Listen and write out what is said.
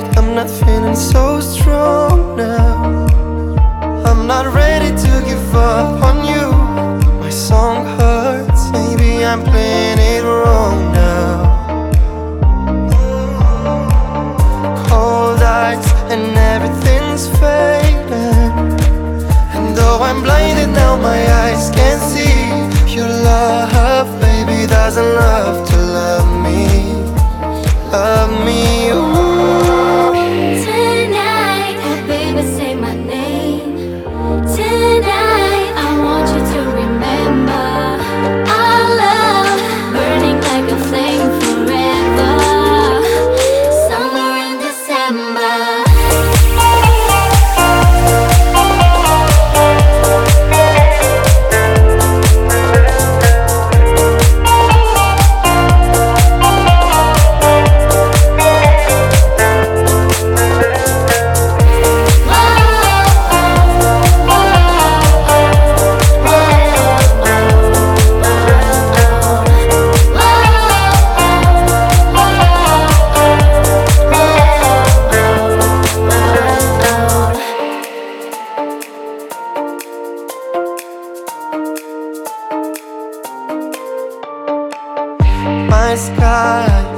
night I'm not feeling so strong. My sky